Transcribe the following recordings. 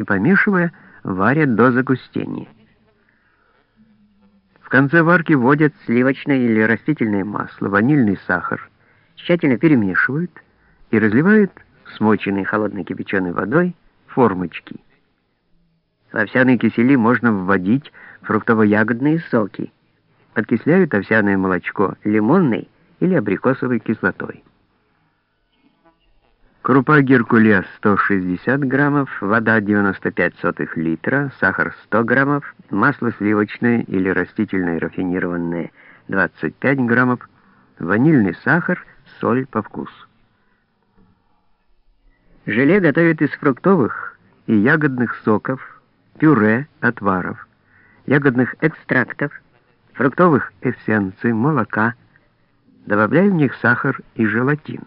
и, помешивая, варят до загустения. В конце варки вводят сливочное или растительное масло, ванильный сахар, тщательно перемешивают и разливают смоченной холодной кипяченой водой формочки. В овсяные кисели можно вводить фруктово-ягодные соки. Подкисляют овсяное молочко лимонной или абрикосовой кислотой. Крупа геркулес 160 граммов, вода 95 сотых литра, сахар 100 граммов, масло сливочное или растительное рафинированное 25 граммов, ванильный сахар, соль по вкусу. Желе готовят из фруктовых и ягодных соков, пюре, отваров, ягодных экстрактов, фруктовых эссенций, молока. Добавляем в них сахар и желатин.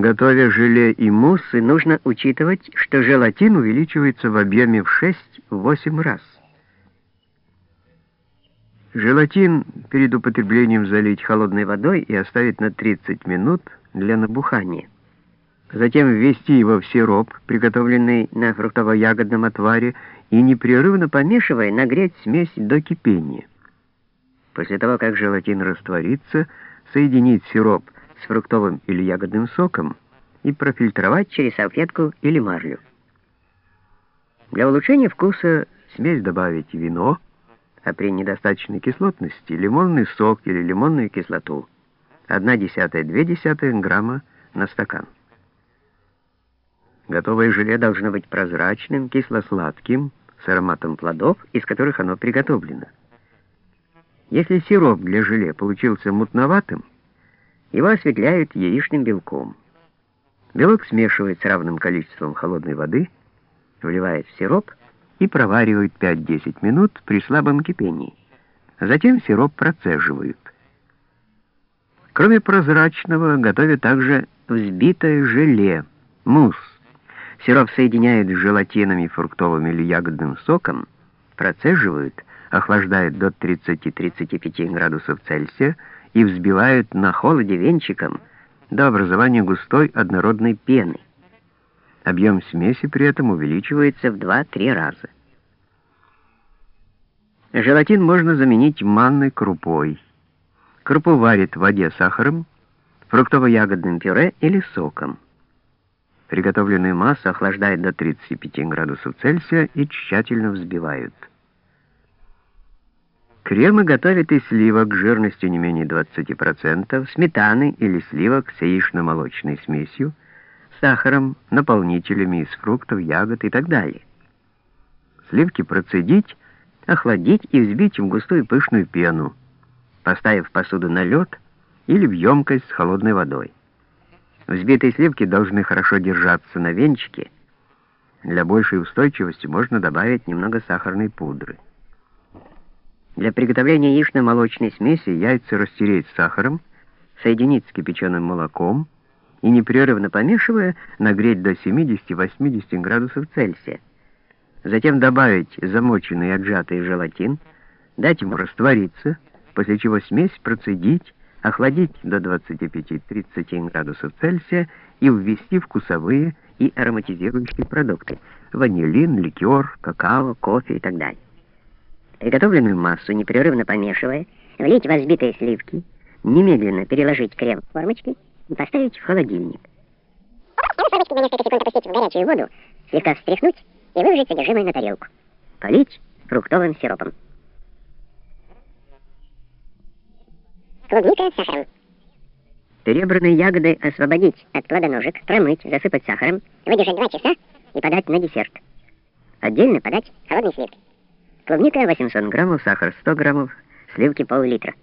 Готовя желе и муссы, нужно учитывать, что желатин увеличивается в объеме в 6-8 раз. Желатин перед употреблением залить холодной водой и оставить на 30 минут для набухания. Затем ввести его в сироп, приготовленный на фруктово-ягодном отваре, и непрерывно помешивая, нагреть смесь до кипения. После того, как желатин растворится, соединить сироп с фруктовым или ягодным соком и профильтровать через салфетку или марлю. Для улучшения вкуса смесь добавить вино, а при недостаточной кислотности лимонный сок или лимонную кислоту 1,1-2 грамма на стакан. Готовое желе должно быть прозрачным, кисло-сладким, с ароматом плодов, из которых оно приготовлено. Если сироп для желе получился мутноватым, его осветляют яичным белком. Белок смешивают с равным количеством холодной воды, вливают в сироп и проваривают 5-10 минут при слабом кипении. Затем сироп процеживают. Кроме прозрачного, готовят также взбитое желе, мусс. Сироп соединяют с желатином и фруктовым или ягодным соком, процеживают, охлаждают до 30-35 градусов Цельсия и взбивают на холоде венчиком до образования густой однородной пены. Объем смеси при этом увеличивается в 2-3 раза. Желатин можно заменить манной крупой. Крупу варят в воде сахаром, фруктово-ягодным пюре или соком. Приготовленную массу охлаждают до 35 градусов Цельсия и тщательно взбивают. Кремы готовят из сливок жирностью не менее 20%, сметаны или сливок с яично-молочной смесью, сахаром, наполнителями из фруктов, ягод и так далее. Сливки процедить, охладить и взбить в густую пышную пену, поставив посуду на лед или в емкость с холодной водой. Взбитые сливки должны хорошо держаться на венчике. Для большей устойчивости можно добавить немного сахарной пудры. Для приготовления яично-молочной смеси яйца растереть сахаром, соединить с кипяченым молоком и, непрерывно помешивая, нагреть до 70-80 градусов Цельсия. Затем добавить замоченный и отжатый желатин, дать ему раствориться, после чего смесь процедить, охладить до 25-30 градусов Цельсия и ввести вкусовые и ароматизирующие продукты – ванилин, ликер, какао, кофе и так далее. Приготовленную массу, непрерывно помешивая, влить в взбитые сливки, немедленно переложить крем в формочки и поставить в холодильник. Формочки на несколько секунд опустить в горячую воду, слегка встряхнуть и выложить содержимое на тарелку. Полить фруктовым сиропом. Клубника с сахаром. Перебранные ягоды освободить от плодоножек, промыть, засыпать сахаром, выдержать 2 часа и подать на десерт. Отдельно подать холодные сливки. Клубника 800 граммов, сахар 100 граммов, сливки пол-литра.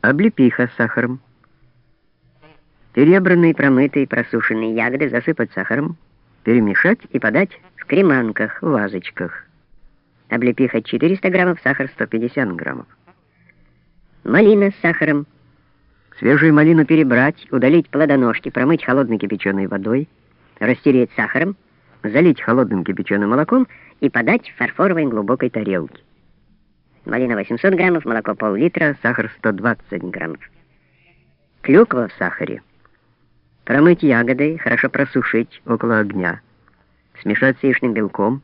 Облепиха с сахаром. Перебранные, промытые, просушенные ягоды засыпать сахаром, перемешать и подать в креманках, в вазочках. Облепиха 400 граммов, сахар 150 граммов. Малина с сахаром. Свежую малину перебрать, удалить плодоножки, промыть холодной кипяченой водой, растереть сахаром, залить холодным кипяченым молоком и подать в фарфоровой глубокой тарелке. Малина 800 граммов, молоко пол-литра, сахар 120 граммов. Клюква в сахаре. Промыть ягоды, хорошо просушить около огня. смешать с яичным белком,